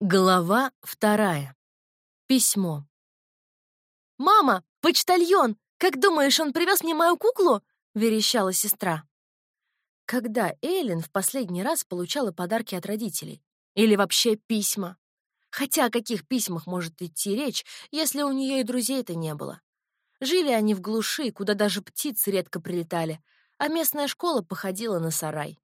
Глава вторая. Письмо. «Мама, почтальон! Как думаешь, он привез мне мою куклу?» — верещала сестра. Когда Эйлин в последний раз получала подарки от родителей? Или вообще письма? Хотя о каких письмах может идти речь, если у нее и друзей-то не было? Жили они в глуши, куда даже птицы редко прилетали, а местная школа походила на сарай.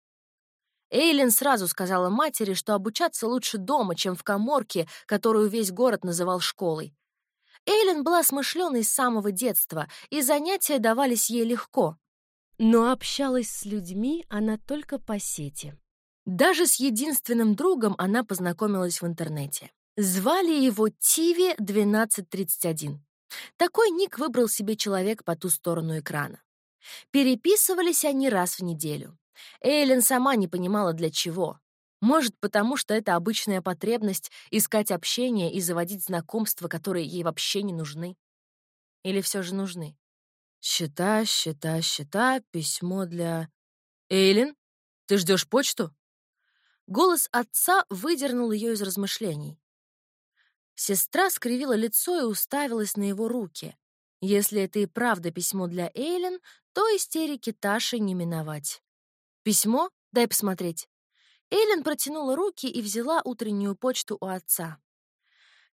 Эйлин сразу сказала матери, что обучаться лучше дома, чем в коморке, которую весь город называл школой. Эйлин была смышленой с самого детства, и занятия давались ей легко. Но общалась с людьми она только по сети. Даже с единственным другом она познакомилась в интернете. Звали его Тиви1231. Такой ник выбрал себе человек по ту сторону экрана. Переписывались они раз в неделю. Эйлин сама не понимала, для чего. Может, потому что это обычная потребность искать общение и заводить знакомства, которые ей вообще не нужны. Или все же нужны? Счета, счета, счета, письмо для... Эйлин, ты ждешь почту? Голос отца выдернул ее из размышлений. Сестра скривила лицо и уставилась на его руки. Если это и правда письмо для Эйлин, то истерики Таши не миновать. «Письмо? Дай посмотреть». Эйлин протянула руки и взяла утреннюю почту у отца.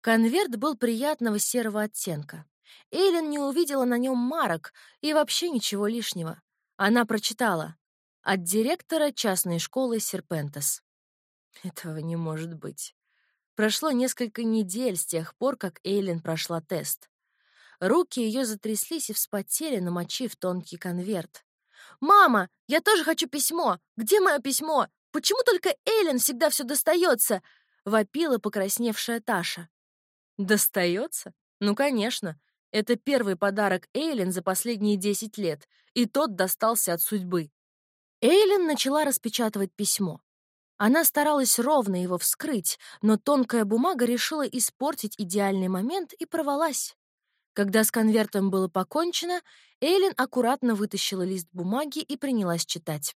Конверт был приятного серого оттенка. Эйлин не увидела на нем марок и вообще ничего лишнего. Она прочитала «От директора частной школы Серпентес». Этого не может быть. Прошло несколько недель с тех пор, как Эйлин прошла тест. Руки ее затряслись и вспотели, намочив тонкий конверт. «Мама, я тоже хочу письмо! Где мое письмо? Почему только Эйлин всегда все достается?» — вопила покрасневшая Таша. «Достается? Ну, конечно. Это первый подарок Эйлин за последние десять лет, и тот достался от судьбы». Эйлин начала распечатывать письмо. Она старалась ровно его вскрыть, но тонкая бумага решила испортить идеальный момент и порвалась. Когда с конвертом было покончено, Эйлин аккуратно вытащила лист бумаги и принялась читать.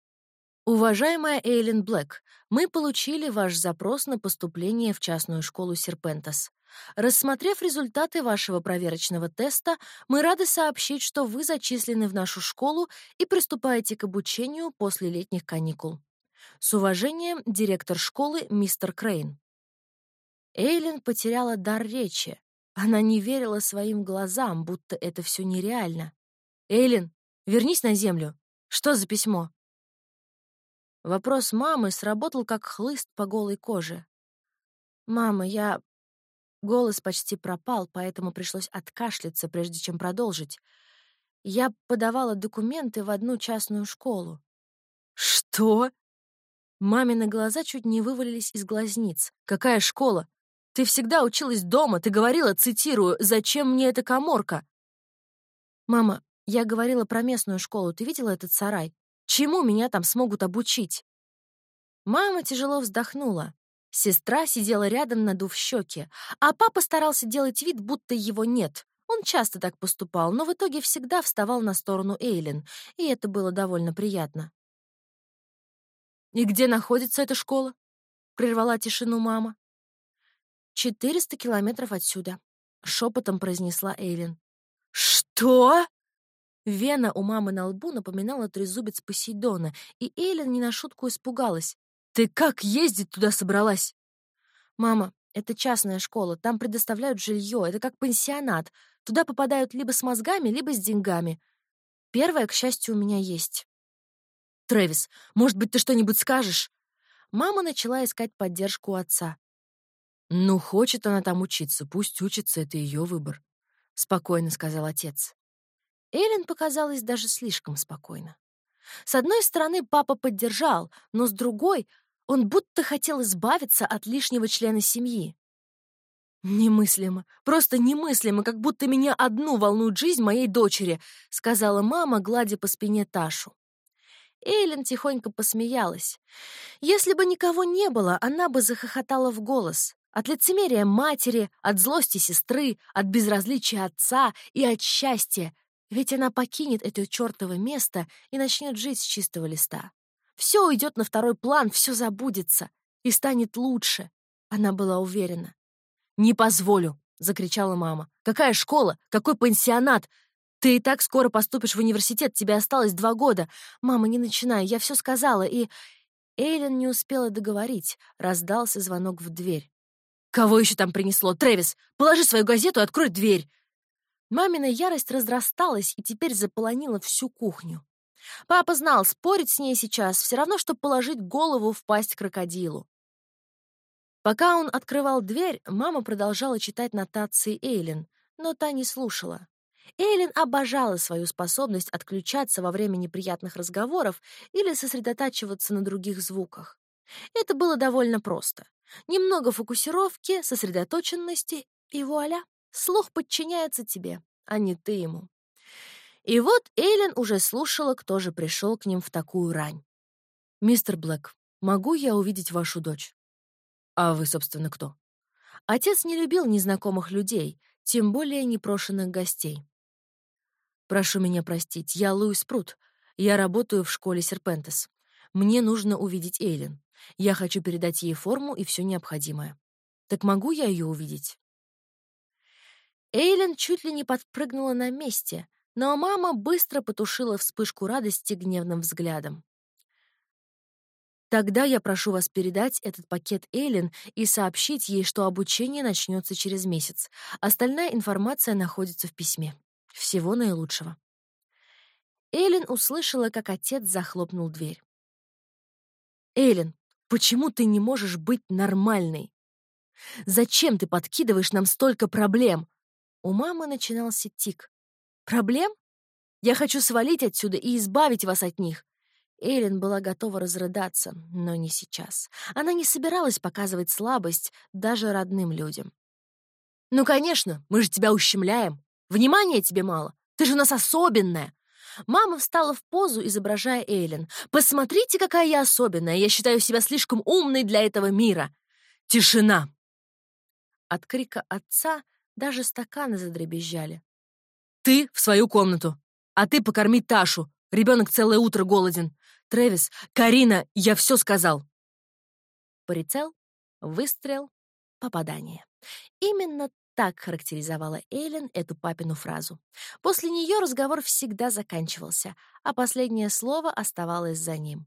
«Уважаемая Эйлин Блэк, мы получили ваш запрос на поступление в частную школу Серпентас. Рассмотрев результаты вашего проверочного теста, мы рады сообщить, что вы зачислены в нашу школу и приступаете к обучению после летних каникул. С уважением, директор школы мистер Крейн». Эйлин потеряла дар речи. Она не верила своим глазам, будто это все нереально. «Эйлин, вернись на землю. Что за письмо?» Вопрос мамы сработал как хлыст по голой коже. «Мама, я...» Голос почти пропал, поэтому пришлось откашляться, прежде чем продолжить. Я подавала документы в одну частную школу. «Что?» Мамины глаза чуть не вывалились из глазниц. «Какая школа? Ты всегда училась дома, ты говорила, цитирую, «Зачем мне эта коморка?» «Мама, я говорила про местную школу, ты видела этот сарай? Чему меня там смогут обучить?» Мама тяжело вздохнула. Сестра сидела рядом, надув щеки, а папа старался делать вид, будто его нет. Он часто так поступал, но в итоге всегда вставал на сторону Эйлин, и это было довольно приятно. «И где находится эта школа?» — прервала тишину мама. «Четыреста километров отсюда», — шепотом произнесла Эйлин. «Что?» Вена у мамы на лбу напоминала трезубец Посейдона, и Эйлин не на шутку испугалась. «Ты как ездить туда собралась?» «Мама, это частная школа, там предоставляют жилье, это как пансионат. Туда попадают либо с мозгами, либо с деньгами. Первое, к счастью, у меня есть». «Трэвис, может быть, ты что-нибудь скажешь?» Мама начала искать поддержку отца. «Ну, хочет она там учиться, пусть учится, это ее выбор», — спокойно сказал отец. Эллен показалась даже слишком спокойно. С одной стороны, папа поддержал, но с другой он будто хотел избавиться от лишнего члена семьи. «Немыслимо, просто немыслимо, как будто меня одну волнует жизнь моей дочери», — сказала мама, гладя по спине Ташу. Эйлин тихонько посмеялась. Если бы никого не было, она бы захохотала в голос. От лицемерия матери, от злости сестры, от безразличия отца и от счастья. Ведь она покинет это чертово место и начнет жить с чистого листа. Все уйдет на второй план, все забудется и станет лучше. Она была уверена. «Не позволю!» — закричала мама. «Какая школа? Какой пансионат? Ты и так скоро поступишь в университет, тебе осталось два года. Мама, не начинай, я все сказала, и...» Эйлен не успела договорить. Раздался звонок в дверь. «Кого еще там принесло? Трэвис, положи свою газету и открой дверь!» Мамина ярость разрасталась и теперь заполонила всю кухню. Папа знал, спорить с ней сейчас все равно, что положить голову в пасть крокодилу. Пока он открывал дверь, мама продолжала читать нотации Эйлин, но та не слушала. Эйлин обожала свою способность отключаться во время неприятных разговоров или сосредотачиваться на других звуках. Это было довольно просто. Немного фокусировки, сосредоточенности, и вуаля, слух подчиняется тебе, а не ты ему. И вот Эйлин уже слушала, кто же пришел к ним в такую рань. «Мистер Блэк, могу я увидеть вашу дочь?» «А вы, собственно, кто?» Отец не любил незнакомых людей, тем более непрошенных гостей. «Прошу меня простить, я Луис Прут. Я работаю в школе Серпентес. Мне нужно увидеть Эйлин. Я хочу передать ей форму и все необходимое. Так могу я ее увидеть?» Эйлин чуть ли не подпрыгнула на месте, но мама быстро потушила вспышку радости гневным взглядом. Тогда я прошу вас передать этот пакет Эйлин и сообщить ей, что обучение начнется через месяц. Остальная информация находится в письме. Всего наилучшего. Эйлин услышала, как отец захлопнул дверь. «Эйлин, почему ты не можешь быть нормальной? Зачем ты подкидываешь нам столько проблем?» У мамы начинался тик. «Проблем? Я хочу свалить отсюда и избавить вас от них. Эйлин была готова разрыдаться, но не сейчас. Она не собиралась показывать слабость даже родным людям. «Ну, конечно, мы же тебя ущемляем. Внимания тебе мало. Ты же у нас особенная!» Мама встала в позу, изображая Эйлин. «Посмотрите, какая я особенная! Я считаю себя слишком умной для этого мира!» «Тишина!» От крика отца даже стаканы задребезжали. «Ты в свою комнату, а ты покорми Ташу. Ребенок целое утро голоден. Трэвис, Карина, я все сказал. Прицел, выстрел, попадание. Именно так характеризовала Эйлин эту папину фразу. После нее разговор всегда заканчивался, а последнее слово оставалось за ним.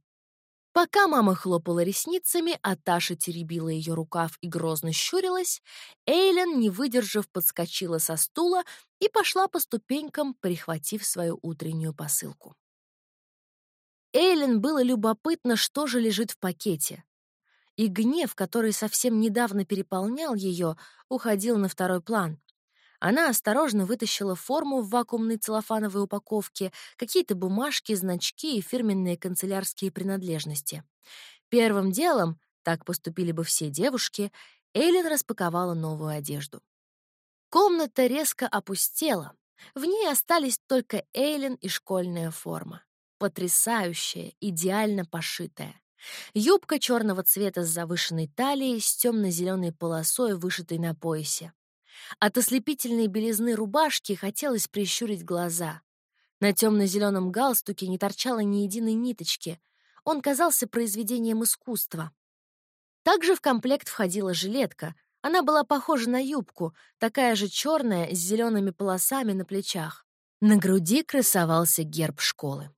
Пока мама хлопала ресницами, а Таша теребила ее рукав и грозно щурилась, Эйлен, не выдержав, подскочила со стула и пошла по ступенькам, прихватив свою утреннюю посылку. Эйлин было любопытно, что же лежит в пакете. И гнев, который совсем недавно переполнял ее, уходил на второй план. Она осторожно вытащила форму в вакуумной целлофановой упаковке, какие-то бумажки, значки и фирменные канцелярские принадлежности. Первым делом, так поступили бы все девушки, Эйлин распаковала новую одежду. Комната резко опустела. В ней остались только Эйлин и школьная форма потрясающая, идеально пошитая. Юбка черного цвета с завышенной талией, с темно-зеленой полосой, вышитой на поясе. От ослепительной белизны рубашки хотелось прищурить глаза. На темно-зеленом галстуке не торчало ни единой ниточки. Он казался произведением искусства. Также в комплект входила жилетка. Она была похожа на юбку, такая же черная, с зелеными полосами на плечах. На груди красовался герб школы.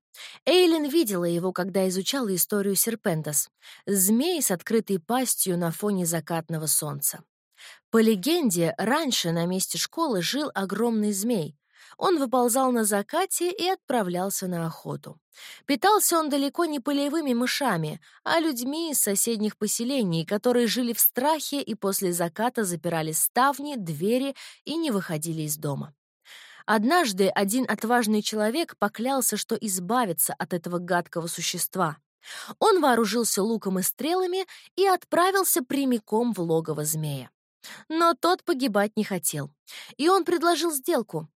Эйлин видела его, когда изучала историю Серпентас. Змей с открытой пастью на фоне закатного солнца. По легенде, раньше на месте школы жил огромный змей. Он выползал на закате и отправлялся на охоту. Питался он далеко не полевыми мышами, а людьми из соседних поселений, которые жили в страхе и после заката запирали ставни, двери и не выходили из дома. Однажды один отважный человек поклялся, что избавится от этого гадкого существа. Он вооружился луком и стрелами и отправился прямиком в логово змея. Но тот погибать не хотел, и он предложил сделку.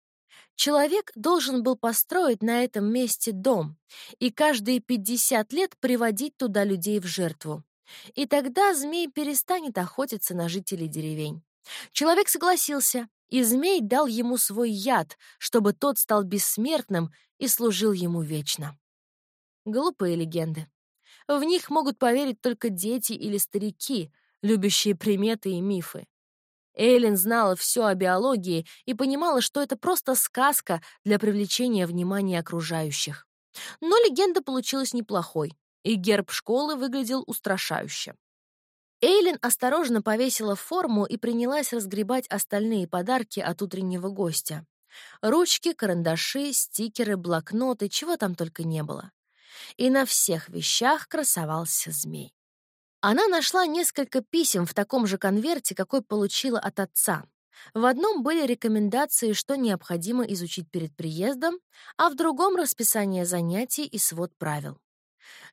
Человек должен был построить на этом месте дом и каждые 50 лет приводить туда людей в жертву. И тогда змей перестанет охотиться на жителей деревень. Человек согласился, и змей дал ему свой яд, чтобы тот стал бессмертным и служил ему вечно. Глупые легенды. В них могут поверить только дети или старики, любящие приметы и мифы. Эйлин знала все о биологии и понимала, что это просто сказка для привлечения внимания окружающих. Но легенда получилась неплохой, и герб школы выглядел устрашающе. Эйлин осторожно повесила форму и принялась разгребать остальные подарки от утреннего гостя. Ручки, карандаши, стикеры, блокноты, чего там только не было. И на всех вещах красовался змей. Она нашла несколько писем в таком же конверте, какой получила от отца. В одном были рекомендации, что необходимо изучить перед приездом, а в другом — расписание занятий и свод правил.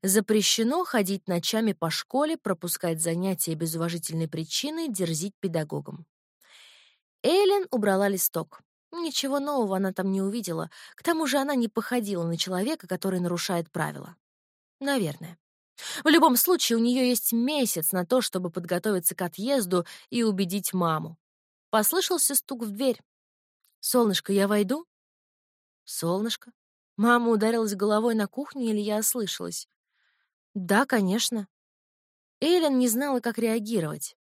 Запрещено ходить ночами по школе, пропускать занятия без уважительной причины, дерзить педагогам. Эйлен убрала листок. Ничего нового она там не увидела. К тому же она не походила на человека, который нарушает правила. Наверное. В любом случае, у нее есть месяц на то, чтобы подготовиться к отъезду и убедить маму. Послышался стук в дверь. «Солнышко, я войду?» «Солнышко?» Мама ударилась головой на кухне, или я ослышалась? Да, конечно. Эйлен не знала, как реагировать.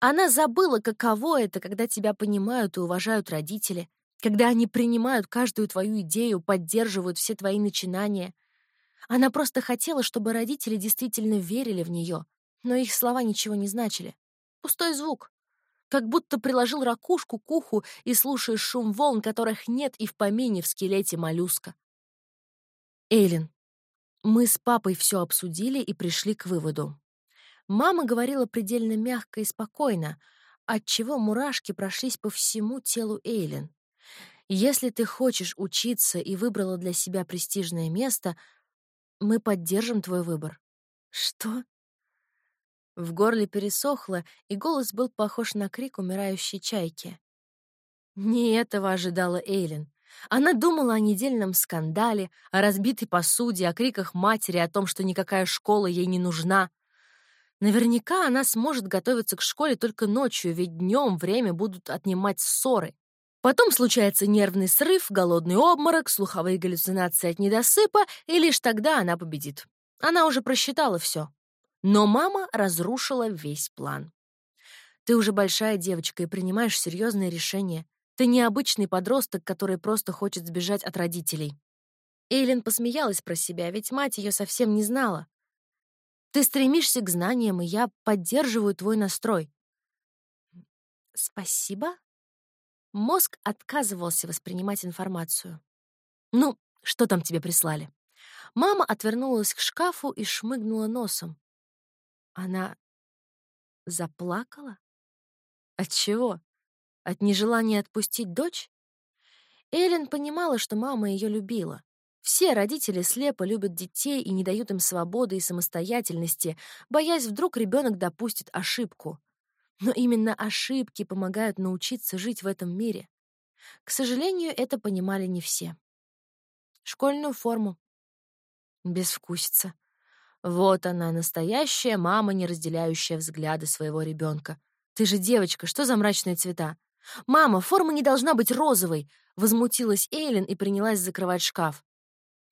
Она забыла, каково это, когда тебя понимают и уважают родители, когда они принимают каждую твою идею, поддерживают все твои начинания. Она просто хотела, чтобы родители действительно верили в нее, но их слова ничего не значили. Пустой звук. Как будто приложил ракушку к уху и слушаешь шум волн, которых нет и в помине в скелете моллюска. Эйлин, мы с папой все обсудили и пришли к выводу. Мама говорила предельно мягко и спокойно, отчего мурашки прошлись по всему телу Эйлин. Если ты хочешь учиться и выбрала для себя престижное место, мы поддержим твой выбор. Что? В горле пересохло, и голос был похож на крик умирающей чайки. Не этого ожидала Эйлин. Она думала о недельном скандале, о разбитой посуде, о криках матери, о том, что никакая школа ей не нужна. Наверняка она сможет готовиться к школе только ночью, ведь днем время будут отнимать ссоры. Потом случается нервный срыв, голодный обморок, слуховые галлюцинации от недосыпа, и лишь тогда она победит. Она уже просчитала все. Но мама разрушила весь план. Ты уже большая девочка и принимаешь серьезные решения. Ты необычный подросток, который просто хочет сбежать от родителей. Эйлин посмеялась про себя, ведь мать ее совсем не знала. Ты стремишься к знаниям, и я поддерживаю твой настрой. Спасибо. Мозг отказывался воспринимать информацию. Ну, что там тебе прислали? Мама отвернулась к шкафу и шмыгнула носом. Она заплакала? От чего? От нежелания отпустить дочь? Эллен понимала, что мама ее любила. Все родители слепо любят детей и не дают им свободы и самостоятельности, боясь, вдруг ребенок допустит ошибку. Но именно ошибки помогают научиться жить в этом мире. К сожалению, это понимали не все. Школьную форму. Безвкусица. Вот она, настоящая мама, не разделяющая взгляды своего ребенка. Ты же девочка, что за мрачные цвета? «Мама, форма не должна быть розовой!» — возмутилась Эйлин и принялась закрывать шкаф.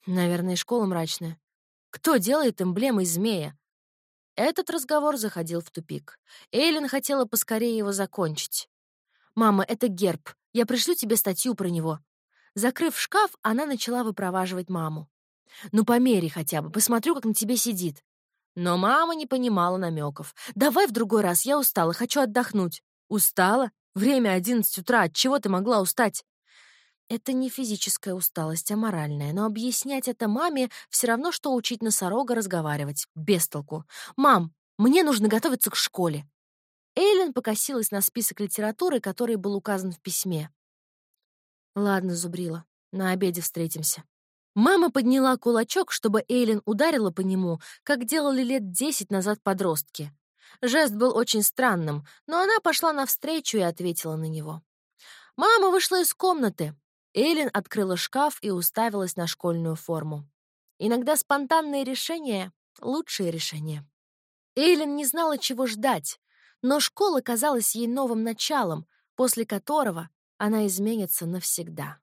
Наверное, школа мрачная. Кто делает эмблемы змея? Этот разговор заходил в тупик. Эйлин хотела поскорее его закончить. «Мама, это герб. Я пришлю тебе статью про него». Закрыв шкаф, она начала выпроваживать маму. «Ну, помери хотя бы, посмотрю, как на тебе сидит». Но мама не понимала намеков. «Давай в другой раз, я устала, хочу отдохнуть». «Устала? Время одиннадцать утра, от чего ты могла устать? Это не физическая усталость, а моральная, но объяснять это маме все равно, что учить носорога разговаривать. Без толку. «Мам, мне нужно готовиться к школе». Эйлин покосилась на список литературы, который был указан в письме. «Ладно, зубрила, на обеде встретимся». Мама подняла кулачок, чтобы Эйлин ударила по нему, как делали лет десять назад подростки. Жест был очень странным, но она пошла навстречу и ответила на него. Мама вышла из комнаты. Эйлин открыла шкаф и уставилась на школьную форму. Иногда спонтанные решения — лучшие решения. Эйлин не знала, чего ждать, но школа казалась ей новым началом, после которого она изменится навсегда.